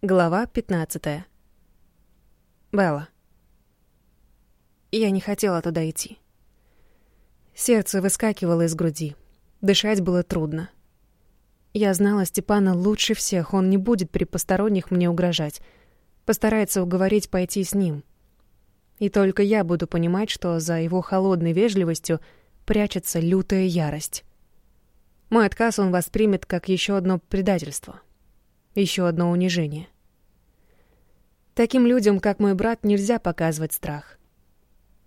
Глава 15. Белла. Я не хотела туда идти. Сердце выскакивало из груди. Дышать было трудно. Я знала Степана лучше всех, он не будет при посторонних мне угрожать. Постарается уговорить пойти с ним. И только я буду понимать, что за его холодной вежливостью прячется лютая ярость. Мой отказ он воспримет как еще одно предательство — еще одно унижение. Таким людям, как мой брат, нельзя показывать страх.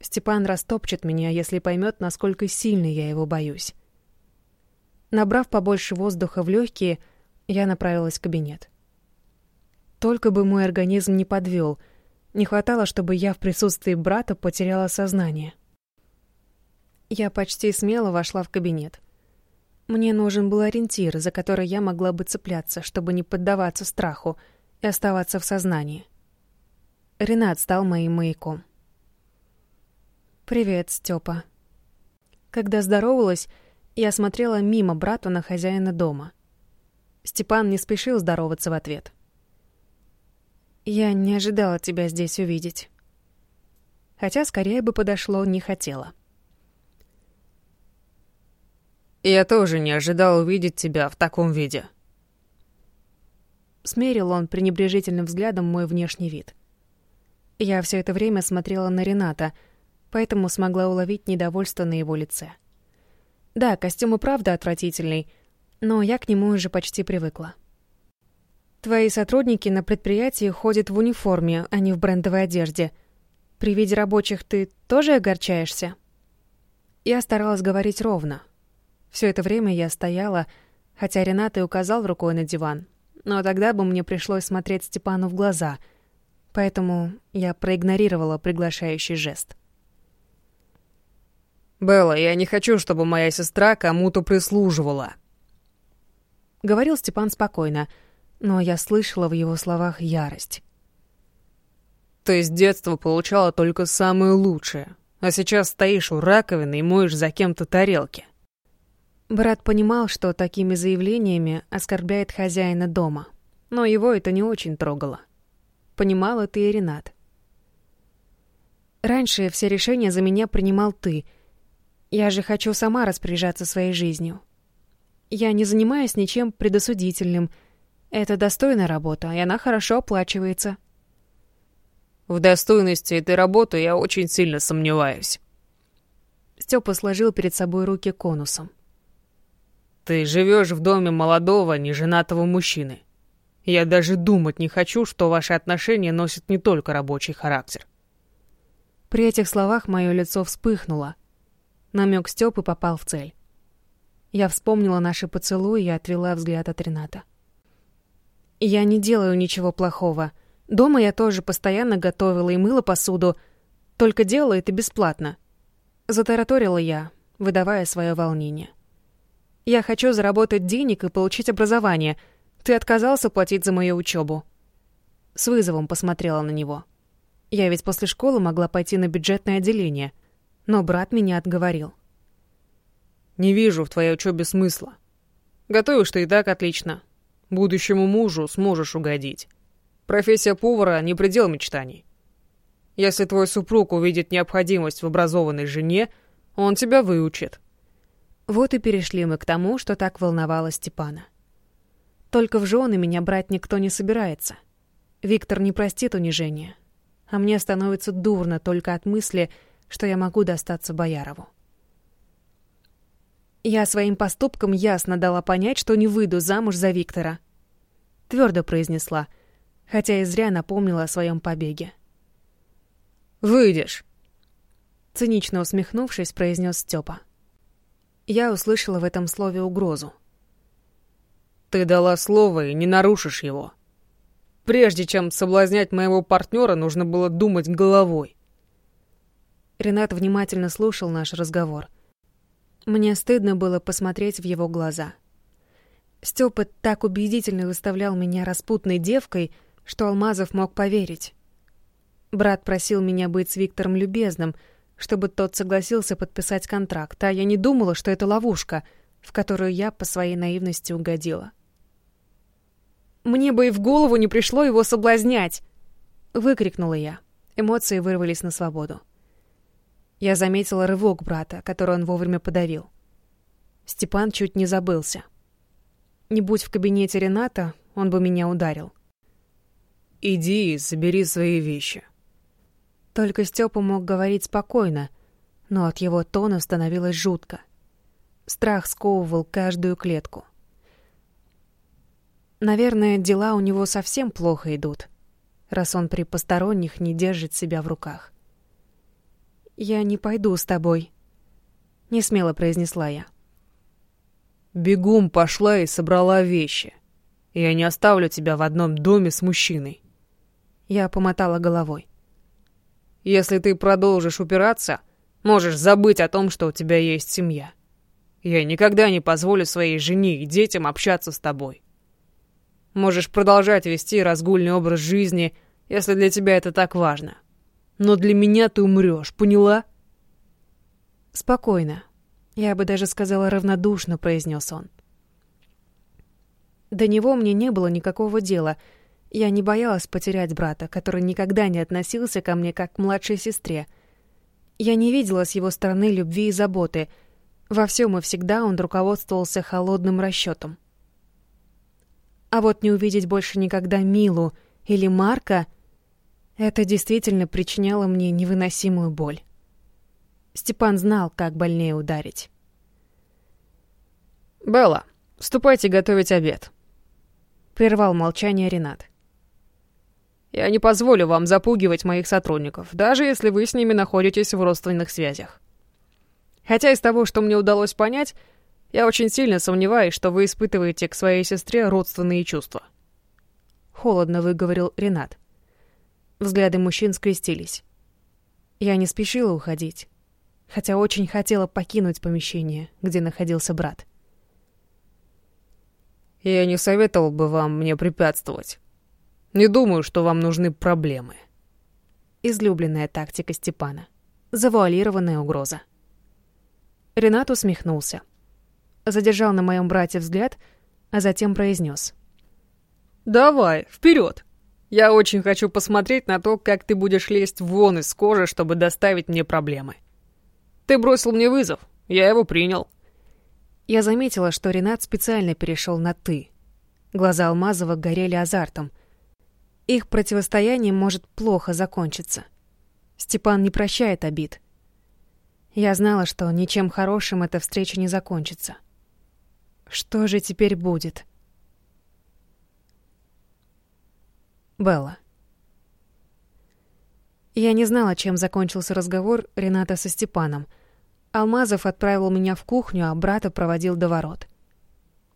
Степан растопчет меня, если поймет, насколько сильно я его боюсь. Набрав побольше воздуха в легкие, я направилась в кабинет. Только бы мой организм не подвел, не хватало, чтобы я в присутствии брата потеряла сознание. Я почти смело вошла в кабинет. Мне нужен был ориентир, за который я могла бы цепляться, чтобы не поддаваться страху и оставаться в сознании. Ренат стал моим маяком. «Привет, Степа». Когда здоровалась, я смотрела мимо брата на хозяина дома. Степан не спешил здороваться в ответ. «Я не ожидала тебя здесь увидеть». Хотя скорее бы подошло, не хотела. Я тоже не ожидал увидеть тебя в таком виде. Смерил он пренебрежительным взглядом мой внешний вид. Я все это время смотрела на Рената, поэтому смогла уловить недовольство на его лице. Да, костюм и правда отвратительный, но я к нему уже почти привыкла. Твои сотрудники на предприятии ходят в униформе, а не в брендовой одежде. При виде рабочих ты тоже огорчаешься? Я старалась говорить ровно, все это время я стояла, хотя Ренат и указал рукой на диван. Но тогда бы мне пришлось смотреть Степану в глаза, поэтому я проигнорировала приглашающий жест. «Белла, я не хочу, чтобы моя сестра кому-то прислуживала», — говорил Степан спокойно, но я слышала в его словах ярость. «Ты с детства получала только самое лучшее, а сейчас стоишь у раковины и моешь за кем-то тарелки. Брат понимал, что такими заявлениями оскорбляет хозяина дома, но его это не очень трогало. Понимал это и Ренат. «Раньше все решения за меня принимал ты. Я же хочу сама распоряжаться своей жизнью. Я не занимаюсь ничем предосудительным. Это достойная работа, и она хорошо оплачивается». «В достойности этой работы я очень сильно сомневаюсь». Степа сложил перед собой руки конусом. Ты живешь в доме молодого, неженатого мужчины. Я даже думать не хочу, что ваши отношения носят не только рабочий характер. При этих словах мое лицо вспыхнуло. Намек Степы попал в цель. Я вспомнила наши поцелуи и отвела взгляд от Рената. Я не делаю ничего плохого. Дома я тоже постоянно готовила и мыла посуду, только делала это бесплатно. Затараторила я, выдавая свое волнение. Я хочу заработать денег и получить образование. Ты отказался платить за мою учебу. С вызовом посмотрела на него. Я ведь после школы могла пойти на бюджетное отделение, но брат меня отговорил. «Не вижу в твоей учебе смысла. Готовишь ты и так отлично. Будущему мужу сможешь угодить. Профессия повара — не предел мечтаний. Если твой супруг увидит необходимость в образованной жене, он тебя выучит. Вот и перешли мы к тому, что так волновало Степана. Только в жены меня брать никто не собирается. Виктор не простит унижения. А мне становится дурно только от мысли, что я могу достаться Боярову. Я своим поступком ясно дала понять, что не выйду замуж за Виктора. Твердо произнесла, хотя и зря напомнила о своем побеге. «Выйдешь!» Цинично усмехнувшись, произнес Степа. Я услышала в этом слове угрозу. «Ты дала слово и не нарушишь его. Прежде чем соблазнять моего партнера, нужно было думать головой». Ренат внимательно слушал наш разговор. Мне стыдно было посмотреть в его глаза. Степа так убедительно выставлял меня распутной девкой, что Алмазов мог поверить. Брат просил меня быть с Виктором любезным — чтобы тот согласился подписать контракт, а я не думала, что это ловушка, в которую я по своей наивности угодила. Мне бы и в голову не пришло его соблазнять!» Выкрикнула я. Эмоции вырвались на свободу. Я заметила рывок брата, который он вовремя подавил. Степан чуть не забылся. Не будь в кабинете Рената, он бы меня ударил. «Иди забери свои вещи». Только Степа мог говорить спокойно, но от его тона становилось жутко. Страх сковывал каждую клетку. Наверное, дела у него совсем плохо идут, раз он при посторонних не держит себя в руках. «Я не пойду с тобой», — несмело произнесла я. «Бегом пошла и собрала вещи. Я не оставлю тебя в одном доме с мужчиной». Я помотала головой. «Если ты продолжишь упираться, можешь забыть о том, что у тебя есть семья. Я никогда не позволю своей жене и детям общаться с тобой. Можешь продолжать вести разгульный образ жизни, если для тебя это так важно. Но для меня ты умрешь, поняла? Спокойно. Я бы даже сказала равнодушно, произнес он. До него мне не было никакого дела. Я не боялась потерять брата, который никогда не относился ко мне как к младшей сестре. Я не видела с его стороны любви и заботы. Во всем и всегда он руководствовался холодным расчетом. А вот не увидеть больше никогда Милу или Марка — это действительно причиняло мне невыносимую боль. Степан знал, как больнее ударить. «Белла, ступайте готовить обед», — прервал молчание Ренат. «Я не позволю вам запугивать моих сотрудников, даже если вы с ними находитесь в родственных связях. Хотя из того, что мне удалось понять, я очень сильно сомневаюсь, что вы испытываете к своей сестре родственные чувства». Холодно выговорил Ренат. Взгляды мужчин скрестились. Я не спешила уходить, хотя очень хотела покинуть помещение, где находился брат. «Я не советовал бы вам мне препятствовать. Не думаю, что вам нужны проблемы». Излюбленная тактика Степана. Завуалированная угроза. Ренат усмехнулся. Задержал на моем брате взгляд, а затем произнес: «Давай, вперед! Я очень хочу посмотреть на то, как ты будешь лезть вон из кожи, чтобы доставить мне проблемы. Ты бросил мне вызов, я его принял. Я заметила, что Ренат специально перешел на «ты». Глаза Алмазова горели азартом. Их противостояние может плохо закончиться. Степан не прощает обид. Я знала, что ничем хорошим эта встреча не закончится. Что же теперь будет?» Белла. Я не знала, чем закончился разговор Рената со Степаном. Алмазов отправил меня в кухню, а брата проводил до ворот.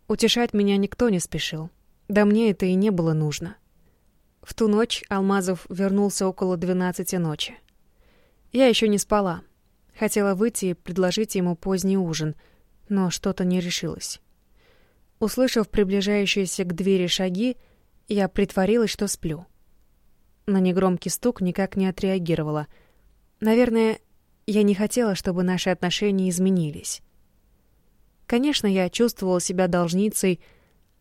Утешать меня никто не спешил. Да мне это и не было нужно. В ту ночь Алмазов вернулся около двенадцати ночи. Я еще не спала. Хотела выйти и предложить ему поздний ужин, но что-то не решилось. Услышав приближающиеся к двери шаги, я притворилась, что сплю. На негромкий стук никак не отреагировала. Наверное, я не хотела, чтобы наши отношения изменились. Конечно, я чувствовала себя должницей,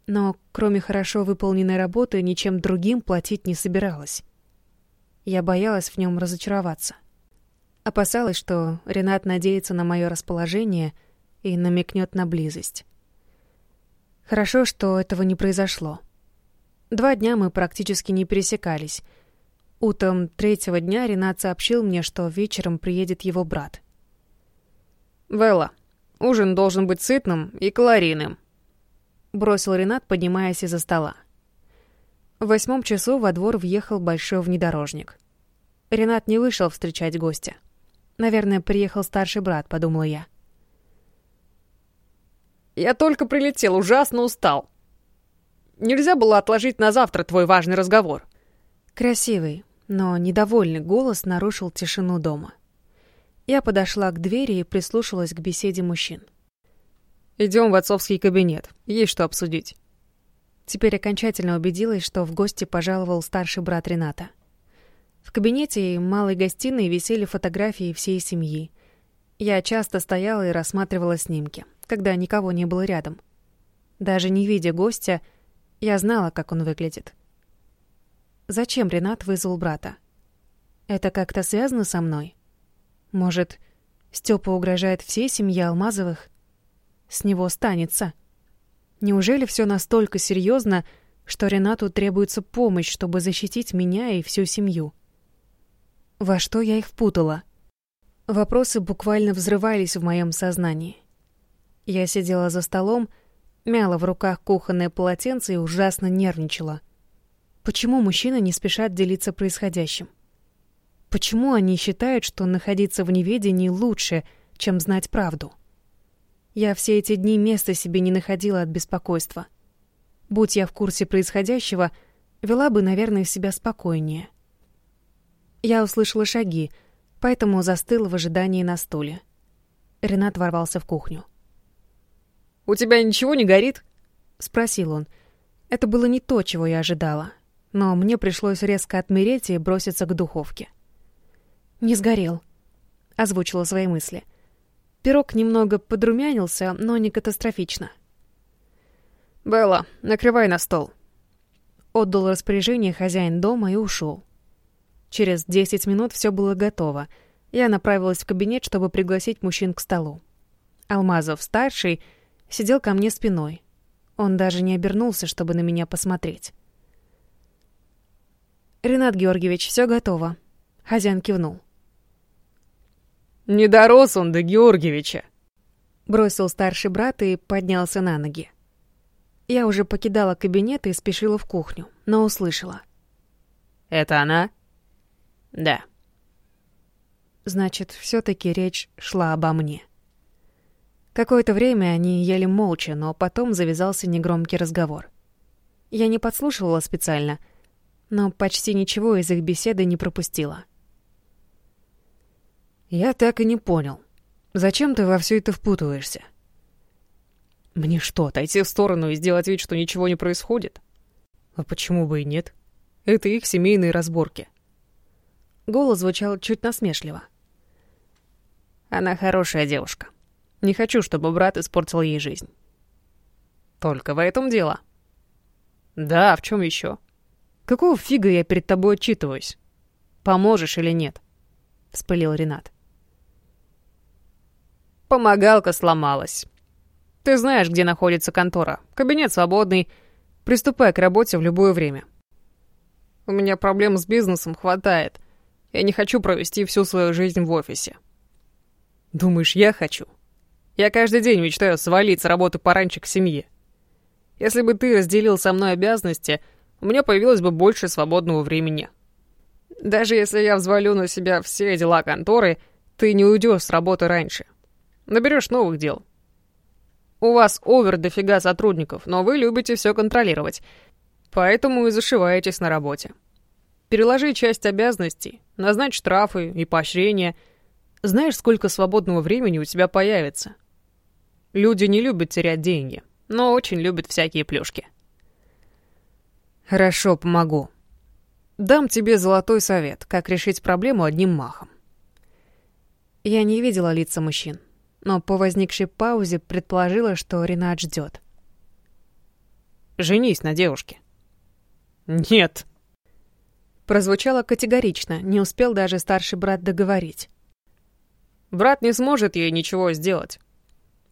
но кроме хорошо выполненной работы ничем другим платить не собиралась. Я боялась в нем разочароваться. Опасалась, что Ренат надеется на мое расположение и намекнет на близость. Хорошо, что этого не произошло. Два дня мы практически не пересекались. Утром третьего дня Ренат сообщил мне, что вечером приедет его брат. «Велла, ужин должен быть сытным и калорийным», — бросил Ренат, поднимаясь из-за стола. В восьмом часу во двор въехал большой внедорожник. Ренат не вышел встречать гостя. Наверное, приехал старший брат, подумала я. «Я только прилетел, ужасно устал», Нельзя было отложить на завтра твой важный разговор». Красивый, но недовольный голос нарушил тишину дома. Я подошла к двери и прислушалась к беседе мужчин. «Идем в отцовский кабинет. Есть что обсудить». Теперь окончательно убедилась, что в гости пожаловал старший брат Рената. В кабинете и малой гостиной висели фотографии всей семьи. Я часто стояла и рассматривала снимки, когда никого не было рядом. Даже не видя гостя, Я знала, как он выглядит. Зачем Ренат вызвал брата? Это как-то связано со мной? Может, Степа угрожает всей семье Алмазовых? С него останется. Неужели все настолько серьезно, что Ренату требуется помощь, чтобы защитить меня и всю семью? Во что я их впутала? Вопросы буквально взрывались в моем сознании. Я сидела за столом, мяла в руках кухонное полотенце и ужасно нервничала. Почему мужчины не спешат делиться происходящим? Почему они считают, что находиться в неведении лучше, чем знать правду? Я все эти дни места себе не находила от беспокойства. Будь я в курсе происходящего, вела бы, наверное, себя спокойнее. Я услышала шаги, поэтому застыла в ожидании на стуле. Ренат ворвался в кухню. «У тебя ничего не горит?» — спросил он. Это было не то, чего я ожидала, но мне пришлось резко отмереть и броситься к духовке. «Не сгорел», — озвучила свои мысли. Пирог немного подрумянился, но не катастрофично. «Белла, накрывай на стол». Отдал распоряжение хозяин дома и ушел. Через десять минут все было готово. Я направилась в кабинет, чтобы пригласить мужчин к столу. Алмазов-старший сидел ко мне спиной. Он даже не обернулся, чтобы на меня посмотреть. «Ренат Георгиевич, все готово». Хозяин кивнул. «Не дорос он до Георгиевича!» Бросил старший брат и поднялся на ноги. Я уже покидала кабинет и спешила в кухню, но услышала. «Это она?» «Да». Значит, все таки речь шла обо мне. Какое-то время они ели молча, но потом завязался негромкий разговор. Я не подслушивала специально, но почти ничего из их беседы не пропустила. «Я так и не понял. Зачем ты во все это впутываешься?» «Мне что, отойти в сторону и сделать вид, что ничего не происходит?» «А почему бы и нет? Это их семейные разборки». Голос звучал чуть насмешливо. «Она хорошая девушка. Не хочу, чтобы брат испортил ей жизнь». «Только в этом дело». «Да, в чем еще? Какого фига я перед тобой отчитываюсь? Поможешь или нет?» — вспылил Ренат. Помогалка сломалась. Ты знаешь, где находится контора. Кабинет свободный. Приступай к работе в любое время. У меня проблем с бизнесом хватает. Я не хочу провести всю свою жизнь в офисе. Думаешь, я хочу? Я каждый день мечтаю свалить с работы пораньше к семье. Если бы ты разделил со мной обязанности, у меня появилось бы больше свободного времени. Даже если я взвалю на себя все дела конторы, ты не уйдешь с работы раньше. Наберешь новых дел. У вас овер дофига сотрудников, но вы любите все контролировать. Поэтому и зашиваетесь на работе. Переложи часть обязанностей, назначь штрафы и поощрения. Знаешь, сколько свободного времени у тебя появится? Люди не любят терять деньги, но очень любят всякие плюшки. Хорошо, помогу. Дам тебе золотой совет, как решить проблему одним махом. Я не видела лица мужчин но по возникшей паузе предположила, что Ренат ждет. «Женись на девушке». «Нет». Прозвучало категорично, не успел даже старший брат договорить. «Брат не сможет ей ничего сделать».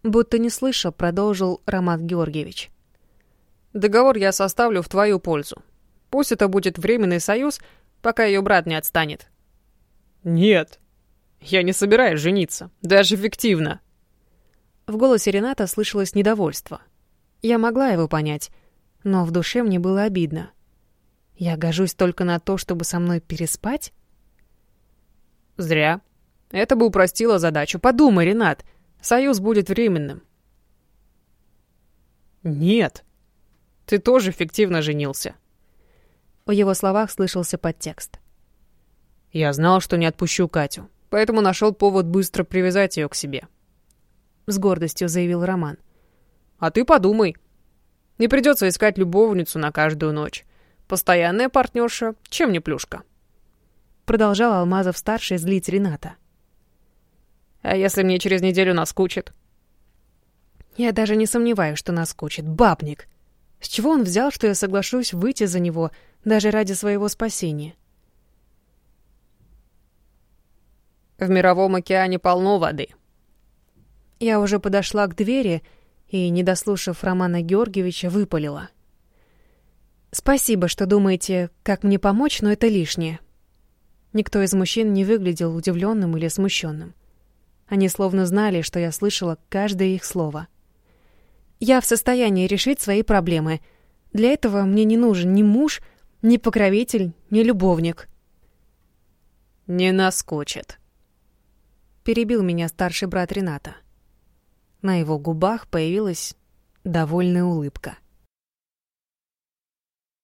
Будто не слышал, продолжил Роман Георгиевич. «Договор я составлю в твою пользу. Пусть это будет временный союз, пока ее брат не отстанет». «Нет», я не собираюсь жениться, даже фиктивно. В голосе Рената слышалось недовольство. Я могла его понять, но в душе мне было обидно. Я гожусь только на то, чтобы со мной переспать? Зря. Это бы упростило задачу. Подумай, Ренат, союз будет временным. Нет. Ты тоже фиктивно женился. В его словах слышался подтекст. Я знал, что не отпущу Катю поэтому нашел повод быстро привязать ее к себе. С гордостью заявил Роман. А ты подумай. Не придется искать любовницу на каждую ночь. Постоянная партнерша, чем не плюшка. Продолжал Алмазов-старший злить Рената. А если мне через неделю наскучит? Я даже не сомневаюсь, что наскучит. Бабник. С чего он взял, что я соглашусь выйти за него даже ради своего спасения? В Мировом океане полно воды. Я уже подошла к двери и, не дослушав Романа Георгиевича, выпалила. «Спасибо, что думаете, как мне помочь, но это лишнее». Никто из мужчин не выглядел удивленным или смущенным. Они словно знали, что я слышала каждое их слово. «Я в состоянии решить свои проблемы. Для этого мне не нужен ни муж, ни покровитель, ни любовник». «Не наскочит», — перебил меня старший брат Рената. На его губах появилась довольная улыбка —